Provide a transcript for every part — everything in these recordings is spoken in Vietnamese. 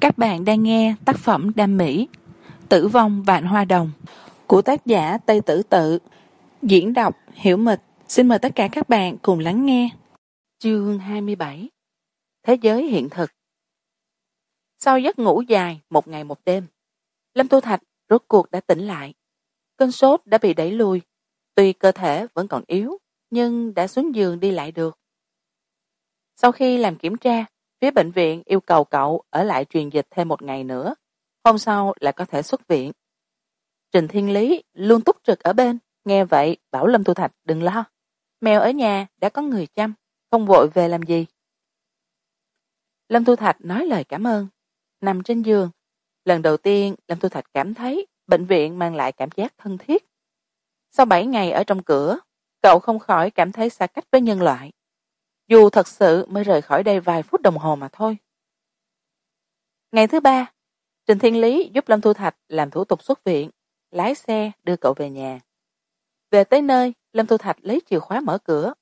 các bạn đang nghe tác phẩm đam mỹ, tử vong vạn hoa đồng, của tác giả tây tử tự. Diễn đọc hiểu mịch. Xin mời tất cả các bạn cùng lắng nghe. Chương hai mươi bảy. Thế giới hiện thực. Sau giấc ngủ dài một ngày một đêm, lâm tu thạch rốt cuộc đã tỉnh lại. Cơn sốt đã bị đẩy lùi. Tuy cơ thể vẫn còn yếu, nhưng đã xuống giường đi lại được. Sau khi làm kiểm tra phía bệnh viện yêu cầu cậu ở lại truyền dịch thêm một ngày nữa. Hôm sau lại có thể xuất viện. Trình thiên lý luôn túc trực ở bên. Nghe vậy, bảo lâm thu thạch, đừng lo. Mèo ở nhà đã có người chăm, không vội về làm gì. Lâm thu thạch nói lời cảm ơn. Nằm trên giường, lần đầu tiên lâm thu thạch cảm thấy bệnh viện mang lại cảm giác thân thiết. Sau bảy ngày ở trong cửa, cậu không khỏi cảm thấy xa cách với nhân loại dù thật sự mới rời khỏi đây vài phút đồng hồ mà thôi. Ngày thứ ba, trình thiên lý giúp lâm thu thạch làm thủ tục xuất viện, lái xe đưa cậu về nhà. Về tới nơi, lâm thu thạch lấy chìa khóa mở cửa.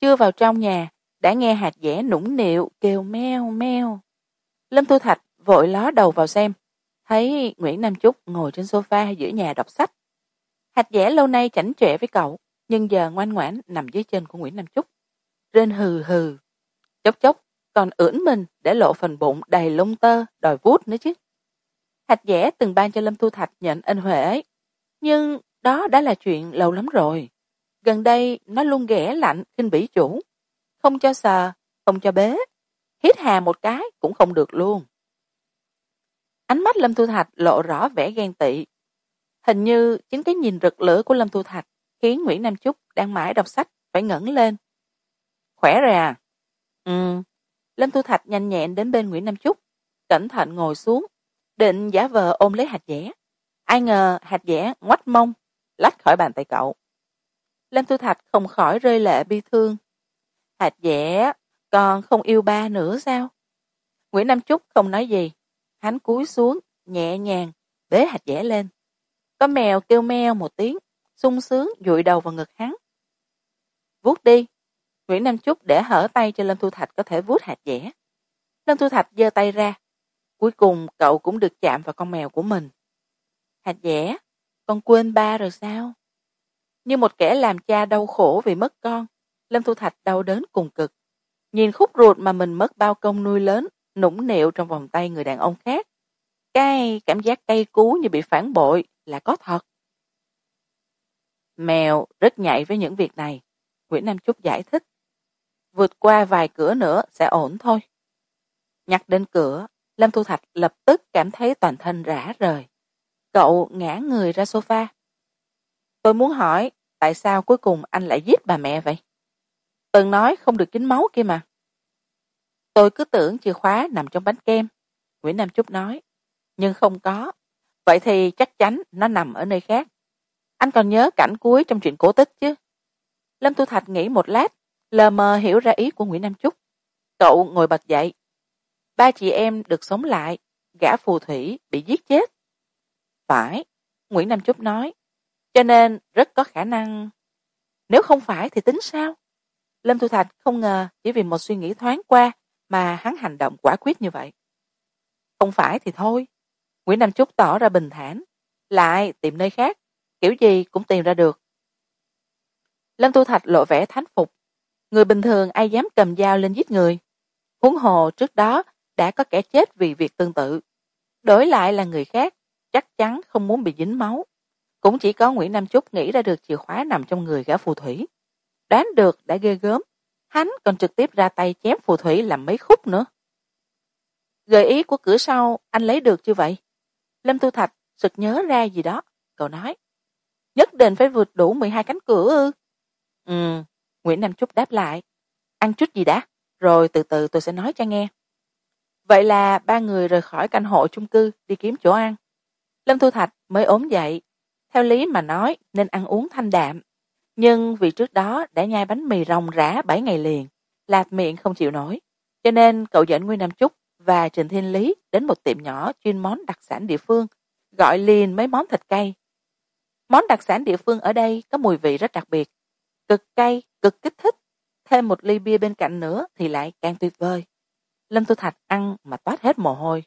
Chưa vào trong nhà, đã nghe hạt dẻ nũng nịu kêu meo meo. Lâm thu thạch vội ló đầu vào xem, thấy nguyễn nam chúc ngồi trên sofa giữa nhà đọc sách. Hạt dẻ lâu nay chảnh chọe với cậu, nhưng giờ ngoan ngoãn nằm dưới chân của nguyễn nam chúc rên hừ hừ. Chốc chốc, còn ưỡn mình để lộ phần bụng đầy lông tơ, đòi vuốt nữa chứ. Thạch dẻ từng ban cho lâm thu thạch nhận anh huệ ấy. Nhưng đó đã là chuyện lâu lắm rồi. Gần đây, nó luôn ghẻ lạnh, khinh bỉ chủ. Không cho sờ, không cho bế. Hít hà một cái cũng không được luôn. Ánh mắt lâm thu thạch lộ rõ vẻ ghen tị. Hình như chính cái nhìn rực lửa của lâm thu thạch khiến nguyễn nam chúc đang mãi đọc sách phải ngẩng lên khỏe rồi à? Ừ. Lâm thu thạch nhanh nhẹn đến bên nguyễn nam chúc, cẩn thận ngồi xuống, định giả vờ ôm lấy hạt dẻ. Ai ngờ hạt dẻ ngoách mông, lách khỏi bàn tay cậu. Lâm thu thạch không khỏi rơi lệ bi thương. Hạt dẻ còn không yêu ba nữa sao? Nguyễn nam chúc không nói gì. Hắn cúi xuống, nhẹ nhàng, bế hạt dẻ lên. Có mèo kêu meo một tiếng, sung sướng dụi đầu vào ngực hắn. Vuốt đi nguyễn nam chúc để hở tay cho lâm thu thạch có thể vuốt hạt dẻ. Lâm thu thạch giơ tay ra. Cuối cùng, cậu cũng được chạm vào con mèo của mình. Hạt dẻ, con quên ba rồi sao? Như một kẻ làm cha đau khổ vì mất con, lâm thu thạch đau đớn cùng cực. Nhìn khúc ruột mà mình mất bao công nuôi lớn, nũng nịu trong vòng tay người đàn ông khác. Cái cảm giác cay cú như bị phản bội là có thật. Mèo rất nhạy với những việc này, nguyễn nam chúc giải thích vượt qua vài cửa nữa sẽ ổn thôi. Nhắc đến cửa, lâm thu thạch lập tức cảm thấy toàn thân rã rời. Cậu ngã người ra sofa. Tôi muốn hỏi, tại sao cuối cùng anh lại giết bà mẹ vậy? Từng nói không được kính máu kia mà. Tôi cứ tưởng chìa khóa nằm trong bánh kem, nguyễn nam trúc nói. Nhưng không có. Vậy thì chắc chắn nó nằm ở nơi khác. Anh còn nhớ cảnh cuối trong chuyện cổ tích chứ? Lâm thu thạch nghĩ một lát lờ mờ hiểu ra ý của nguyễn nam Chúc, cậu ngồi bật dậy. Ba chị em được sống lại gã phù thủy bị giết chết. Phải nguyễn nam Chúc nói. Cho nên rất có khả năng. Nếu không phải thì tính sao? Lâm thu thạch không ngờ chỉ vì một suy nghĩ thoáng qua mà hắn hành động quả quyết như vậy. Không phải thì thôi. Nguyễn nam Chúc tỏ ra bình thản lại tìm nơi khác kiểu gì cũng tìm ra được. Lâm thu thạch lộ vẻ thán phục người bình thường ai dám cầm dao lên giết người. Huống hồ trước đó đã có kẻ chết vì việc tương tự. Đổi lại là người khác, chắc chắn không muốn bị dính máu. Cũng chỉ có nguyễn nam chúc nghĩ ra được chìa khóa nằm trong người gã phù thủy. Đoán được đã ghê gớm, hắn còn trực tiếp ra tay chém phù thủy làm mấy khúc nữa. Gợi ý của cửa sau, anh lấy được chưa vậy? Lâm tu thạch sực nhớ ra gì đó, cậu nói. Nhất định phải vượt đủ mười hai cánh cửa ư? Ừ nguyễn nam trúc đáp lại. Ăn chút gì đã, rồi từ từ tôi sẽ nói cho nghe. Vậy là ba người rời khỏi căn hộ chung cư, đi kiếm chỗ ăn. Lâm thu thạch mới ốm dậy. Theo lý mà nói, nên ăn uống thanh đạm. Nhưng vì trước đó đã nhai bánh mì ròng rã bảy ngày liền, lạt miệng không chịu nổi. Cho nên cậu dẫn nguyên nam trúc và trình thiên lý đến một tiệm nhỏ chuyên món đặc sản địa phương, gọi liền mấy món thịt cay. Món đặc sản địa phương ở đây có mùi vị rất đặc biệt cực cay, cực kích thích. Thêm một ly bia bên cạnh nữa thì lại càng tuyệt vời. Lâm tu thạch ăn mà toát hết mồ hôi.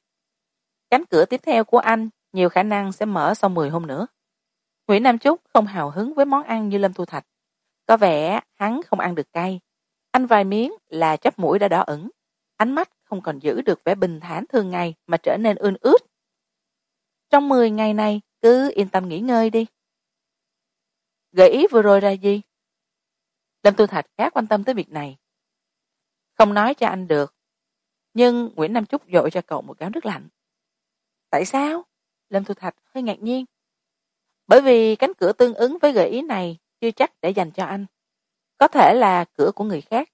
Cánh cửa tiếp theo của anh nhiều khả năng sẽ mở sau mười hôm nữa. Nguyễn nam trúc không hào hứng với món ăn như lâm tu thạch. Có vẻ hắn không ăn được cay. Anh vài miếng là chắp mũi đã đỏ ửng. Ánh mắt không còn giữ được vẻ bình thản thường ngày mà trở nên ươn ướt. Trong mười ngày này, cứ yên tâm nghỉ ngơi đi. Gợi ý vừa rồi là gì? Lâm tu thạch khá quan tâm tới việc này. Không nói cho anh được, nhưng nguyễn nam trúc dội cho cậu một gáo nước lạnh. Tại sao? Lâm tu thạch hơi ngạc nhiên. Bởi vì cánh cửa tương ứng với gợi ý này chưa chắc để dành cho anh. Có thể là cửa của người khác.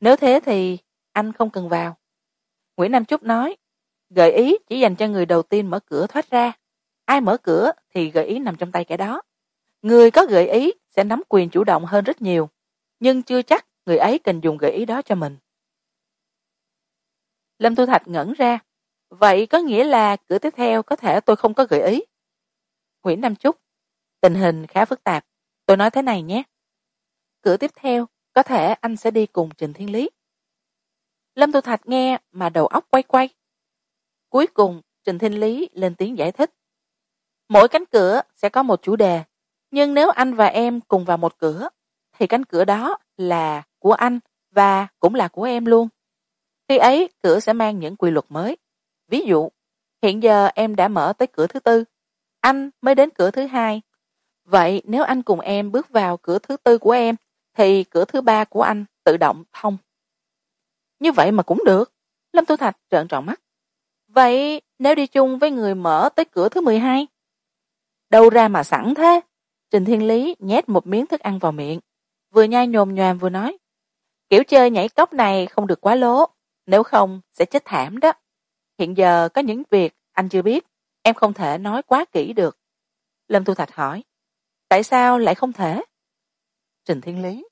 Nếu thế thì anh không cần vào. Nguyễn nam trúc nói, gợi ý chỉ dành cho người đầu tiên mở cửa thoát ra. Ai mở cửa thì gợi ý nằm trong tay kẻ đó. Người có gợi ý sẽ nắm quyền chủ động hơn rất nhiều nhưng chưa chắc người ấy cần dùng gợi ý đó cho mình. Lâm thu thạch ngẩn ra. Vậy có nghĩa là cửa tiếp theo có thể tôi không có gợi ý? Nguyễn nam Chúc, tình hình khá phức tạp. Tôi nói thế này nhé. Cửa tiếp theo có thể anh sẽ đi cùng trình thiên lý. Lâm thu thạch nghe mà đầu óc quay quay. Cuối cùng trình thiên lý lên tiếng giải thích. Mỗi cánh cửa sẽ có một chủ đề nhưng nếu anh và em cùng vào một cửa thì cánh cửa đó là của anh và cũng là của em luôn. Khi ấy, cửa sẽ mang những quy luật mới. Ví dụ, hiện giờ em đã mở tới cửa thứ tư. Anh mới đến cửa thứ hai. Vậy nếu anh cùng em bước vào cửa thứ tư của em, thì cửa thứ ba của anh tự động thông. Như vậy mà cũng được. Lâm tu thạch trợn tròn mắt. Vậy nếu đi chung với người mở tới cửa thứ mười hai? Đâu ra mà sẵn thế. Trình thiên lý nhét một miếng thức ăn vào miệng vừa nhai nhồm nhoàm vừa nói, kiểu chơi nhảy cốc này không được quá lố, nếu không sẽ chết thảm đó. Hiện giờ có những việc anh chưa biết, em không thể nói quá kỹ được. Lâm thu thạch hỏi, tại sao lại không thể? Trình thiên lý,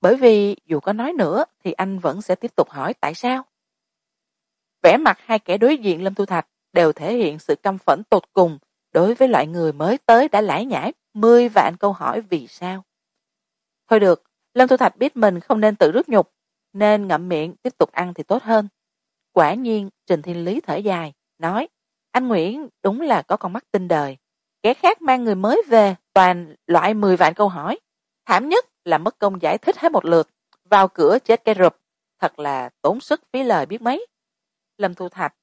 bởi vì dù có nói nữa thì anh vẫn sẽ tiếp tục hỏi tại sao? Vẻ mặt hai kẻ đối diện lâm thu thạch đều thể hiện sự căm phẫn tột cùng đối với loại người mới tới đã lải nhải mười vạn câu hỏi vì sao thôi được, lâm thu thạch biết mình không nên tự rước nhục, nên ngậm miệng tiếp tục ăn thì tốt hơn. Quả nhiên, trình thiên lý thở dài, nói, anh nguyễn đúng là có con mắt tinh đời, kẻ khác mang người mới về toàn loại mười vạn câu hỏi. Thảm nhất là mất công giải thích hết một lượt, vào cửa chết cái rụp, thật là tốn sức phí lời biết mấy. Lâm thu thạch,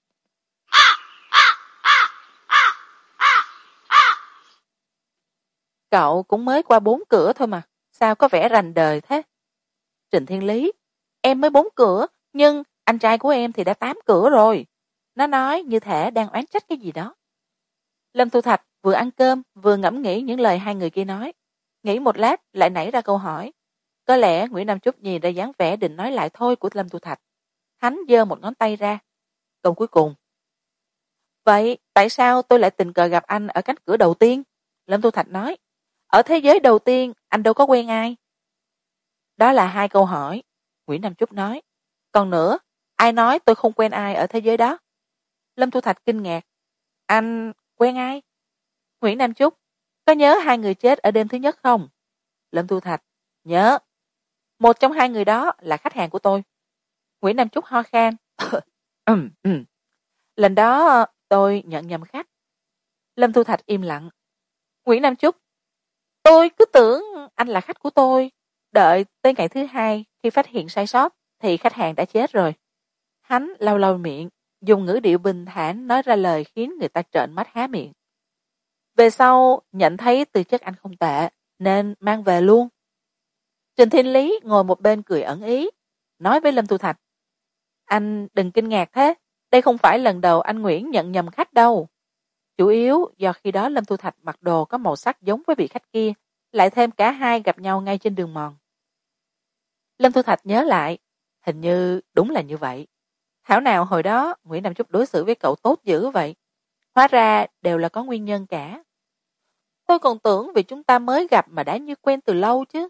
cậu cũng mới qua bốn cửa thôi mà sao có vẻ rành đời thế? Trịnh thiên lý, em mới bốn cửa, nhưng anh trai của em thì đã tám cửa rồi. Nó nói như thể đang oán trách cái gì đó. Lâm thu thạch vừa ăn cơm, vừa ngẫm nghĩ những lời hai người kia nói. Nghĩ một lát, lại nảy ra câu hỏi. Có lẽ nguyễn nam trúc nhìn ra dáng vẻ định nói lại thôi của lâm thu thạch. Hắn giơ một ngón tay ra. Câu cuối cùng. Vậy tại sao tôi lại tình cờ gặp anh ở cánh cửa đầu tiên? Lâm thu thạch nói ở thế giới đầu tiên, anh đâu có quen ai. Đó là hai câu hỏi, nguyễn nam trúc nói. Còn nữa, ai nói tôi không quen ai ở thế giới đó? Lâm thu thạch kinh ngạc. Anh quen ai? Nguyễn nam trúc có nhớ hai người chết ở đêm thứ nhất không? Lâm thu thạch, nhớ. Một trong hai người đó là khách hàng của tôi. Nguyễn nam trúc ho khan. Lần đó ờ, tôi nhận nhầm khách. Lâm thu thạch im lặng. Nguyễn nam trúc tôi cứ tưởng anh là khách của tôi. Đợi tới ngày thứ hai, khi phát hiện sai sót, thì khách hàng đã chết rồi. Hắn lau lau miệng, dùng ngữ điệu bình thản nói ra lời khiến người ta trợn mắt há miệng. Về sau, nhận thấy từ chất anh không tệ, nên mang về luôn. Trình thiên lý ngồi một bên cười ẩn ý, nói với lâm tu thạch. Anh đừng kinh ngạc thế, đây không phải lần đầu anh nguyễn nhận nhầm khách đâu chủ yếu do khi đó lâm thu thạch mặc đồ có màu sắc giống với vị khách kia, lại thêm cả hai gặp nhau ngay trên đường mòn. Lâm thu thạch nhớ lại, hình như đúng là như vậy. Thảo nào hồi đó nguyễn nam chúc đối xử với cậu tốt dữ vậy? Hóa ra đều là có nguyên nhân cả. Tôi còn tưởng vì chúng ta mới gặp mà đã như quen từ lâu chứ.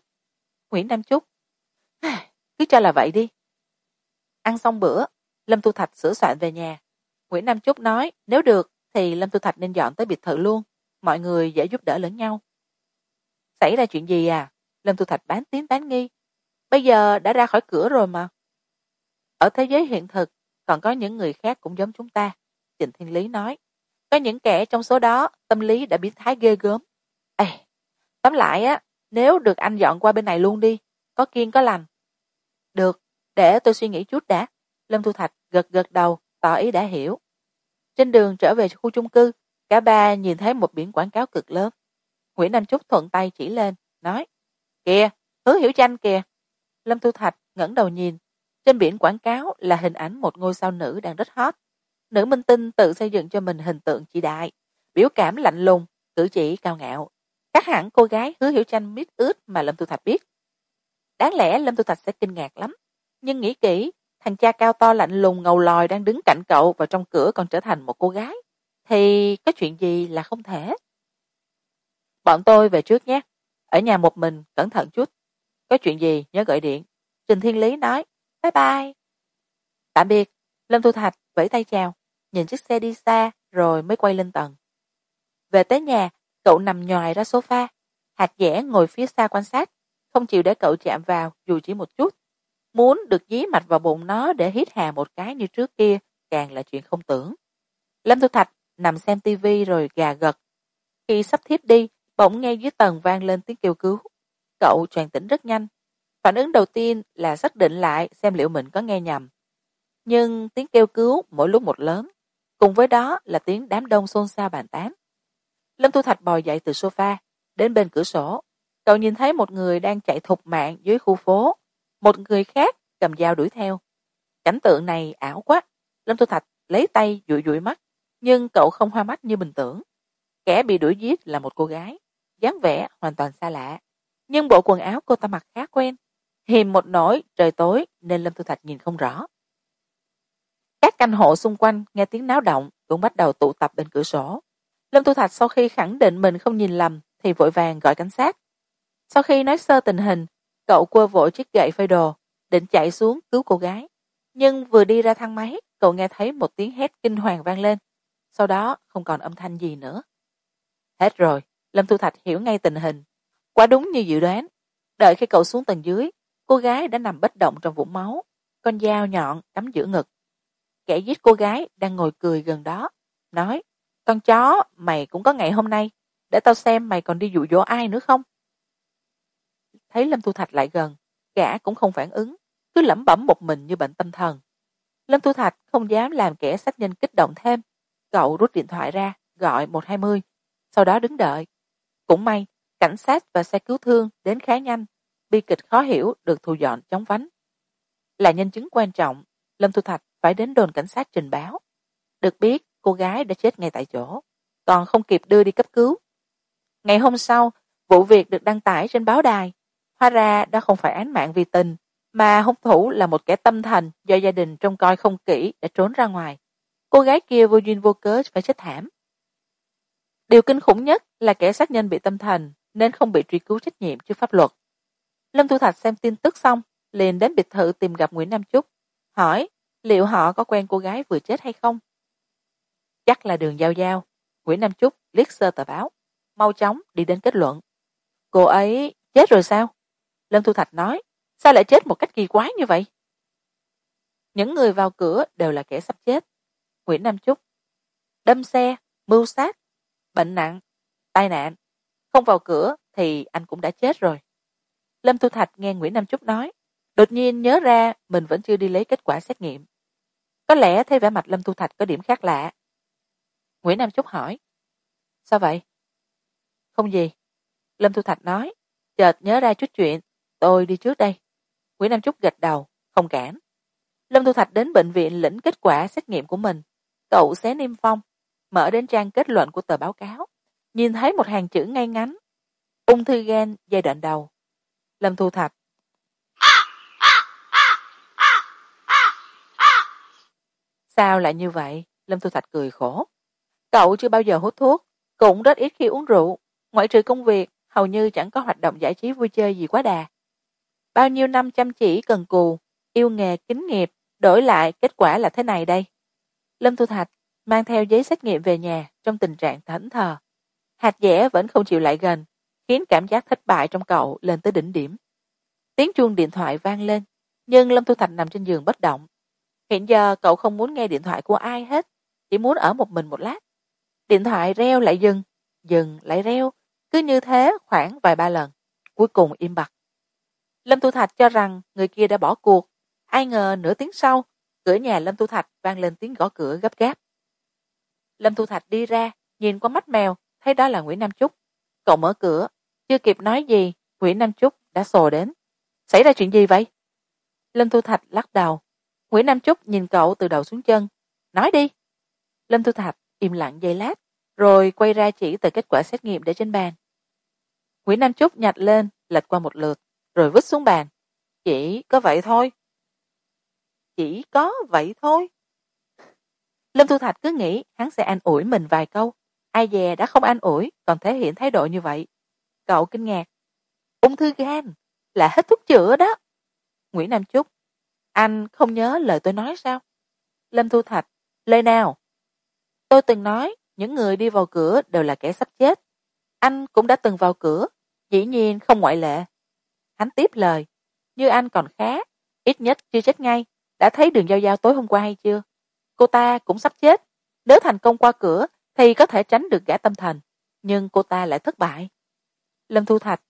Nguyễn nam chúc, cứ cho là vậy đi. Ăn xong bữa, lâm thu thạch sửa soạn về nhà. Nguyễn nam chúc nói, nếu được thì lâm Tu thạch nên dọn tới biệt thự luôn. Mọi người dễ giúp đỡ lẫn nhau. Xảy ra chuyện gì à? Lâm Tu thạch bán tiếng tán nghi. Bây giờ đã ra khỏi cửa rồi mà. Ở thế giới hiện thực, còn có những người khác cũng giống chúng ta trịnh thiên lý nói. Có những kẻ trong số đó, tâm lý đã biến thái ghê gớm. Ê, tóm lại á, nếu được anh dọn qua bên này luôn đi, có kiên có lành. Được, để tôi suy nghĩ chút đã. Lâm thu thạch gật gật đầu, tỏ ý đã hiểu trên đường trở về khu chung cư, cả ba nhìn thấy một biển quảng cáo cực lớn. Nguyễn anh trúc thuận tay chỉ lên, nói, kìa, hứa hiểu tranh kìa. Lâm thu thạch ngẩng đầu nhìn, trên biển quảng cáo là hình ảnh một ngôi sao nữ đang rất hot. Nữ minh tinh tự xây dựng cho mình hình tượng chị đại, biểu cảm lạnh lùng, cử chỉ cao ngạo. Chắc hẳn cô gái hứa hiểu tranh mít ướt mà lâm thu thạch biết. Đáng lẽ lâm thu thạch sẽ kinh ngạc lắm, nhưng nghĩ kỹ thằng cha cao to lạnh lùng ngầu lòi đang đứng cạnh cậu và trong cửa còn trở thành một cô gái. Thì có chuyện gì là không thể? Bọn tôi về trước nhé. Ở nhà một mình, cẩn thận chút. Có chuyện gì nhớ gọi điện. Trình thiên lý nói, bye bye. Tạm biệt. Lâm thu thạch vẫy tay chào, nhìn chiếc xe đi xa rồi mới quay lên tầng. Về tới nhà, cậu nằm nhoài ra sofa. Hạt dẻ ngồi phía xa quan sát, không chịu để cậu chạm vào dù chỉ một chút muốn được dí mạch vào bụng nó để hít hà một cái như trước kia, càng là chuyện không tưởng. Lâm thu thạch nằm xem tivi rồi gà gật. Khi sắp thiếp đi, bỗng nghe dưới tầng vang lên tiếng kêu cứu. Cậu choàng tỉnh rất nhanh. Phản ứng đầu tiên là xác định lại xem liệu mình có nghe nhầm. Nhưng tiếng kêu cứu mỗi lúc một lớn. Cùng với đó là tiếng đám đông xôn xao bàn tán. Lâm thu thạch bò dậy từ sofa, đến bên cửa sổ. Cậu nhìn thấy một người đang chạy thục mạng dưới khu phố một người khác cầm dao đuổi theo. Cảnh tượng này ảo quá. Lâm thu thạch lấy tay dụi dụi mắt, nhưng cậu không hoa mắt như bình tưởng. Kẻ bị đuổi giết là một cô gái, dáng vẻ hoàn toàn xa lạ. Nhưng bộ quần áo cô ta mặc khá quen. Hiềm một nỗi, trời tối, nên lâm thu thạch nhìn không rõ. Các canh hộ xung quanh nghe tiếng náo động, cũng bắt đầu tụ tập bên cửa sổ. Lâm thu thạch sau khi khẳng định mình không nhìn lầm, thì vội vàng gọi cảnh sát. Sau khi nói sơ tình hình cậu quơ vội chiếc gậy phơi đồ, định chạy xuống cứu cô gái. Nhưng vừa đi ra thang máy, cậu nghe thấy một tiếng hét kinh hoàng vang lên. Sau đó không còn âm thanh gì nữa. Hết rồi, lâm thu thạch hiểu ngay tình hình. Quá đúng như dự đoán. Đợi khi cậu xuống tầng dưới, cô gái đã nằm bất động trong vũng máu, con dao nhọn cắm giữa ngực. Kẻ giết cô gái đang ngồi cười gần đó, nói, con chó, mày cũng có ngày hôm nay. Để tao xem mày còn đi dụ dỗ ai nữa không? Thấy lâm thu thạch lại gần, gã cũng không phản ứng, cứ lẩm bẩm một mình như bệnh tâm thần. Lâm thu thạch không dám làm kẻ sát nhân kích động thêm, cậu rút điện thoại ra, gọi một hai mươi, sau đó đứng đợi. Cũng may, cảnh sát và xe cứu thương đến khá nhanh, bi kịch khó hiểu được thu dọn chóng vánh. Là nhân chứng quan trọng, lâm thu thạch phải đến đồn cảnh sát trình báo. Được biết, cô gái đã chết ngay tại chỗ, còn không kịp đưa đi cấp cứu. Ngày hôm sau, vụ việc được đăng tải trên báo đài hóa ra đó không phải án mạng vì tình, mà hung thủ là một kẻ tâm thần do gia đình trông coi không kỹ đã trốn ra ngoài. Cô gái kia vô duyên vô cớ phải chết thảm. Điều kinh khủng nhất là kẻ sát nhân bị tâm thần nên không bị truy cứu trách nhiệm trước pháp luật. Lâm thu thạch xem tin tức xong, liền đến biệt thự tìm gặp nguyễn nam Chúc, hỏi liệu họ có quen cô gái vừa chết hay không. Chắc là đường giao giao, nguyễn nam Chúc liếc sơ tờ báo, mau chóng đi đến kết luận. Cô ấy chết rồi sao? Lâm thu thạch nói, sao lại chết một cách kỳ quái như vậy? Những người vào cửa đều là kẻ sắp chết. Nguyễn nam trúc đâm xe, mưu sát, bệnh nặng, tai nạn. Không vào cửa thì anh cũng đã chết rồi. Lâm thu thạch nghe nguyễn nam trúc nói, đột nhiên nhớ ra mình vẫn chưa đi lấy kết quả xét nghiệm. Có lẽ thấy vẻ mặt lâm thu thạch có điểm khác lạ. Nguyễn nam trúc hỏi, sao vậy? Không gì. Lâm thu thạch nói, chợt nhớ ra chút chuyện tôi đi trước đây. Nguyễn nam trúc gật đầu, không cản. Lâm thu thạch đến bệnh viện lĩnh kết quả xét nghiệm của mình. Cậu xé niêm phong, mở đến trang kết luận của tờ báo cáo. Nhìn thấy một hàng chữ ngay ngắn. Ung thư gan giai đoạn đầu. Lâm thu thạch. Sao lại như vậy? Lâm thu thạch cười khổ. Cậu chưa bao giờ hút thuốc, cũng rất ít khi uống rượu. Ngoại trừ công việc, hầu như chẳng có hoạt động giải trí vui chơi gì quá đà bao nhiêu năm chăm chỉ, cần cù, yêu nghề, kính nghiệp, đổi lại kết quả là thế này đây. Lâm thu thạch mang theo giấy xét nghiệm về nhà trong tình trạng thẫn thờ. Hạt dẻ vẫn không chịu lại gần, khiến cảm giác thất bại trong cậu lên tới đỉnh điểm. Tiếng chuông điện thoại vang lên, nhưng lâm thu thạch nằm trên giường bất động. Hiện giờ cậu không muốn nghe điện thoại của ai hết, chỉ muốn ở một mình một lát. Điện thoại reo lại dừng dừng lại reo, cứ như thế khoảng vài ba lần, cuối cùng im bặt lâm tu thạch cho rằng người kia đã bỏ cuộc. Ai ngờ nửa tiếng sau, cửa nhà lâm tu thạch vang lên tiếng gõ cửa gấp gáp. Lâm tu thạch đi ra, nhìn qua mắt mèo, thấy đó là nguyễn nam trúc cậu mở cửa, chưa kịp nói gì, nguyễn nam trúc đã sồ đến. Xảy ra chuyện gì vậy? Lâm thu thạch lắc đầu. Nguyễn nam trúc nhìn cậu từ đầu xuống chân. Nói đi. Lâm thu thạch im lặng giây lát, rồi quay ra chỉ tờ kết quả xét nghiệm để trên bàn. Nguyễn nam trúc nhặt lên, lệch qua một lượt rồi vứt xuống bàn. Chỉ có vậy thôi. Chỉ có vậy thôi. Lâm thu thạch cứ nghĩ hắn sẽ an ủi mình vài câu. Ai dè đã không an ủi, còn thể hiện thái độ như vậy. Cậu kinh ngạc. Ung thư gan là hết thuốc chữa đó. Nguyễn nam trúc anh không nhớ lời tôi nói sao? Lâm thu thạch. Lời nào? Tôi từng nói những người đi vào cửa đều là kẻ sắp chết. Anh cũng đã từng vào cửa. Dĩ nhiên không ngoại lệ hắn tiếp lời. Như anh còn khá, ít nhất chưa chết ngay. Đã thấy đường giao giao tối hôm qua hay chưa? Cô ta cũng sắp chết. Nếu thành công qua cửa, thì có thể tránh được gã tâm thần. Nhưng cô ta lại thất bại. Lâm thu thạch.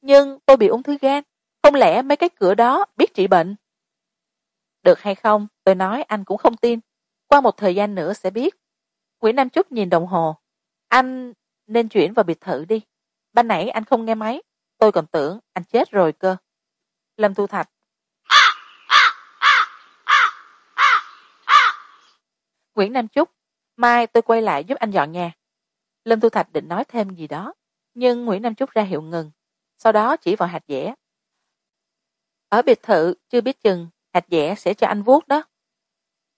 Nhưng tôi bị ung thư gan. Không lẽ mấy cái cửa đó biết trị bệnh? Được hay không, tôi nói anh cũng không tin. Qua một thời gian nữa sẽ biết. Nguyễn nam trúc nhìn đồng hồ. Anh nên chuyển vào biệt thự đi. Ban nãy anh không nghe máy tôi còn tưởng anh chết rồi cơ. Lâm thu thạch. Nguyễn nam trúc mai tôi quay lại giúp anh dọn nhà. Lâm thu thạch định nói thêm gì đó nhưng nguyễn nam trúc ra hiệu ngừng. Sau đó chỉ vào hạt dẻ. Ở biệt thự chưa biết chừng hạt dẻ sẽ cho anh vuốt đó.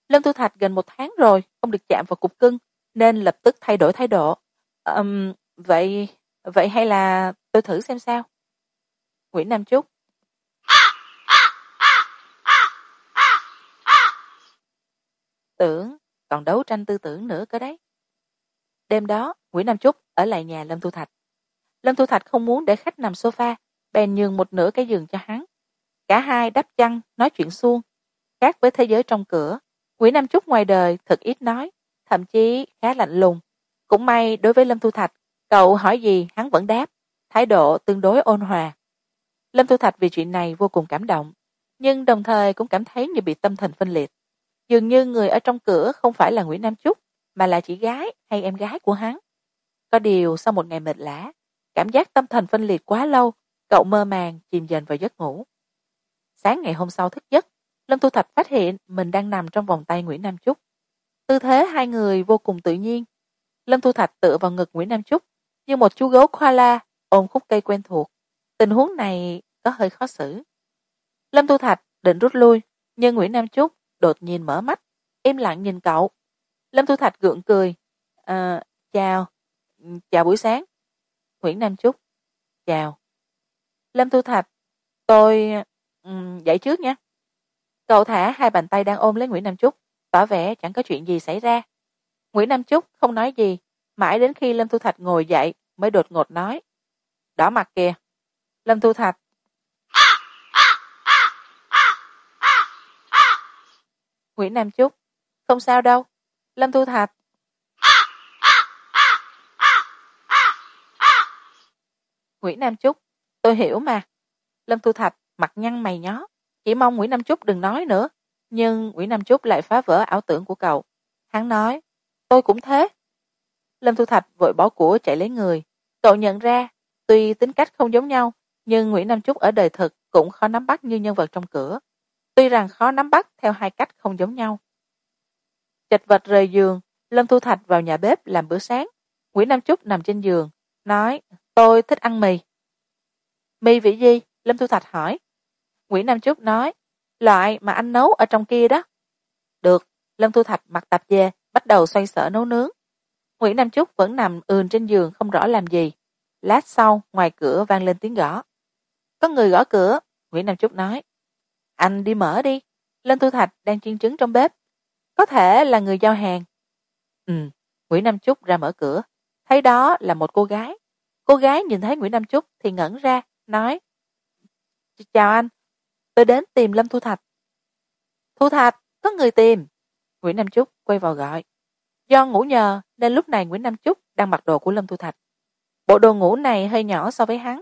Lâm thu thạch gần một tháng rồi không được chạm vào cục cưng nên lập tức thay đổi thái độ. Um, vậy vậy hay là tôi thử xem sao. Nguyễn nam trúc tưởng, còn đấu tranh tư tưởng nữa cơ đấy. Đêm đó, nguyễn nam trúc ở lại nhà lâm thu thạch. Lâm thu thạch không muốn để khách nằm sofa, bèn nhường một nửa cái giường cho hắn. Cả hai đắp chăn, nói chuyện suông. Khác với thế giới trong cửa, nguyễn nam trúc ngoài đời thật ít nói, thậm chí khá lạnh lùng. Cũng may, đối với lâm thu thạch, cậu hỏi gì hắn vẫn đáp thái độ tương đối ôn hòa. Lâm thu thạch vì chuyện này vô cùng cảm động, nhưng đồng thời cũng cảm thấy như bị tâm thần phân liệt. Dường như người ở trong cửa không phải là nguyễn nam trúc mà là chị gái hay em gái của hắn. Có điều sau một ngày mệt lã, cảm giác tâm thần phân liệt quá lâu, cậu mơ màng chìm dần vào giấc ngủ. Sáng ngày hôm sau thức giấc, lâm thu thạch phát hiện mình đang nằm trong vòng tay nguyễn nam trúc tư thế hai người vô cùng tự nhiên. Lâm thu thạch tựa vào ngực nguyễn nam trúc như một chú gấu koala ôm khúc cây quen thuộc. Tình huống này có hơi khó xử. Lâm Tu thạch định rút lui nhưng nguyễn nam trúc đột nhiên mở mắt im lặng nhìn cậu. Lâm Tu thạch gượng cười à, chào chào buổi sáng. Nguyễn nam trúc chào. Lâm Tu thạch tôi um, dậy trước nha. Cậu thả hai bàn tay đang ôm lấy nguyễn nam trúc tỏ vẻ chẳng có chuyện gì xảy ra. Nguyễn nam trúc không nói gì mãi đến khi lâm Tu thạch ngồi dậy mới đột ngột nói đỏ mặt kìa. Lâm thu thạch. Nguyễn nam Chúc, không sao đâu. Lâm thu thạch. Nguyễn nam Chúc, tôi hiểu mà. Lâm thu thạch mặt nhăn mày nhó. Chỉ mong nguyễn nam Chúc đừng nói nữa. Nhưng nguyễn nam Chúc lại phá vỡ ảo tưởng của cậu. Hắn nói tôi cũng thế. Lâm thu thạch vội bỏ của chạy lấy người. Cậu nhận ra tuy tính cách không giống nhau, nhưng nguyễn nam trúc ở đời thực cũng khó nắm bắt như nhân vật trong cửa. Tuy rằng khó nắm bắt theo hai cách không giống nhau. Chật vật rời giường, lâm thu thạch vào nhà bếp làm bữa sáng. Nguyễn nam trúc nằm trên giường, nói, tôi thích ăn mì. Mì vị gì? Lâm thu thạch hỏi. Nguyễn nam trúc nói, loại mà anh nấu ở trong kia đó. Được. Lâm thu thạch mặc tạp dề bắt đầu xoay sở nấu nướng. Nguyễn nam trúc vẫn nằm ườn trên giường không rõ làm gì lát sau, ngoài cửa vang lên tiếng gõ. Có người gõ cửa, nguyễn nam trúc nói. Anh đi mở đi lâm thu thạch đang chiên trứng trong bếp. Có thể là người giao hàng. Ừ nguyễn nam trúc ra mở cửa. Thấy đó là một cô gái. Cô gái nhìn thấy nguyễn nam trúc thì ngẩn ra, nói. Chào anh, tôi đến tìm lâm thu thạch. Thu thạch, có người tìm. Nguyễn nam trúc quay vào gọi. Do ngủ nhờ, nên lúc này nguyễn nam chúc đang mặc đồ của lâm thu thạch bộ đồ ngủ này hơi nhỏ so với hắn.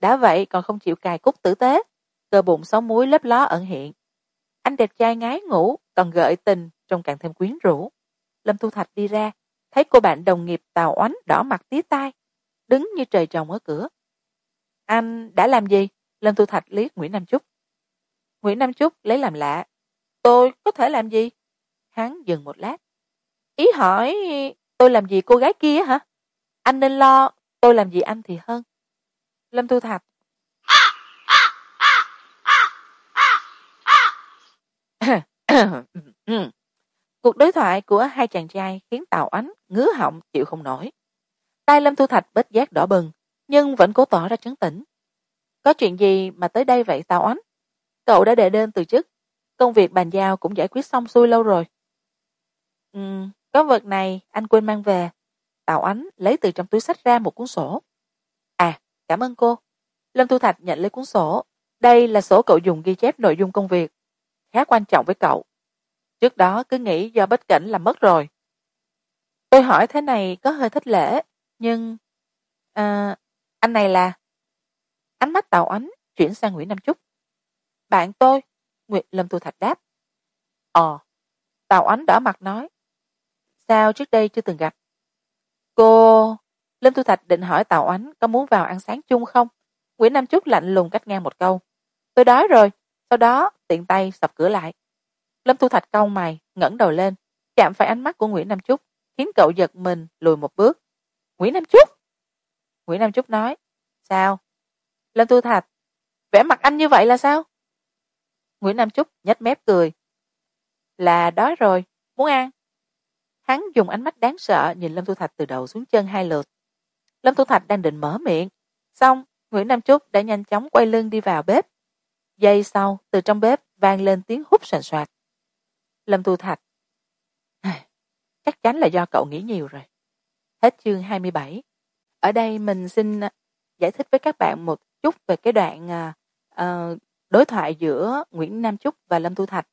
Đã vậy còn không chịu cài cúc tử tế. Cơ bụng sáu muối lấp ló ẩn hiện. Anh đẹp trai ngái ngủ, còn gợi tình, trông càng thêm quyến rũ. Lâm thu thạch đi ra, thấy cô bạn đồng nghiệp tào oánh đỏ mặt tía tai, đứng như trời trồng ở cửa. Anh đã làm gì? Lâm thu thạch liếc nguyễn nam trúc nguyễn nam trúc lấy làm lạ. Tôi có thể làm gì? Hắn dừng một lát. Ý hỏi, tôi làm gì cô gái kia hả? Anh nên lo tôi làm gì anh thì hơn. Lâm thu thạch. Cuộc đối thoại của hai chàng trai khiến tào ánh ngứa họng, chịu không nổi. Tay lâm thu thạch bết giác đỏ bừng, nhưng vẫn cố tỏ ra trấn tĩnh. Có chuyện gì mà tới đây vậy, tào ánh? Cậu đã đệ đơn từ chức. Công việc bàn giao cũng giải quyết xong xuôi lâu rồi. Ừ có vật này anh quên mang về tào ánh lấy từ trong túi sách ra một cuốn sổ. À cảm ơn cô. Lâm thu thạch nhận lấy cuốn sổ. Đây là sổ cậu dùng ghi chép nội dung công việc. Khá quan trọng với cậu. Trước đó cứ nghĩ do bất cảnh làm mất rồi. Tôi hỏi thế này có hơi thích lễ nhưng à, anh này là? Ánh mắt tào ánh chuyển sang nguyễn nam Chúc. bạn tôi nguyệt lâm thu thạch đáp. Ờ tào ánh đỏ mặt nói. Sao trước đây chưa từng gặp? Cô, lâm tu thạch định hỏi tào ánh có muốn vào ăn sáng chung không? Nguyễn nam trúc lạnh lùng cách ngang một câu. Tôi đói rồi, sau đó tiện tay sập cửa lại. Lâm tu thạch cau mày, ngẩng đầu lên, chạm phải ánh mắt của nguyễn nam trúc, khiến cậu giật mình lùi một bước. Nguyễn nam trúc? Nguyễn nam trúc nói, sao? Lâm tu thạch, vẻ mặt anh như vậy là sao? Nguyễn nam trúc nhếch mép cười, là đói rồi, muốn ăn hắn dùng ánh mắt đáng sợ nhìn lâm tu thạch từ đầu xuống chân hai lượt. Lâm tu thạch đang định mở miệng. Xong nguyễn nam trúc đã nhanh chóng quay lưng đi vào bếp. Giây sau từ trong bếp vang lên tiếng hút sàn soạt. Lâm tu thạch. Chắc chắn là do cậu nghĩ nhiều rồi. Hết chương hai mươi bảy. Ở đây mình xin à, giải thích với các bạn một chút về cái đoạn uh, đối thoại giữa nguyễn nam trúc và lâm thu thạch.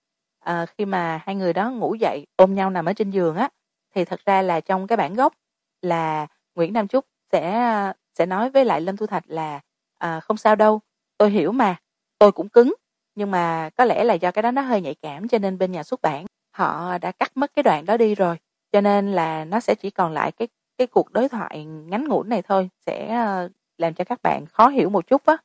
Uh, khi mà hai người đó ngủ dậy ôm nhau nằm ở trên giường á thì thật ra là trong cái bản gốc là nguyễn nam trúc sẽ sẽ nói với lại lâm thu thạch là à, không sao đâu tôi hiểu mà tôi cũng cứng nhưng mà có lẽ là do cái đó nó hơi nhạy cảm cho nên bên nhà xuất bản họ đã cắt mất cái đoạn đó đi rồi. Cho nên là nó sẽ chỉ còn lại cái cái cuộc đối thoại ngắn ngủn này thôi sẽ ờ, làm cho các bạn khó hiểu một chút á.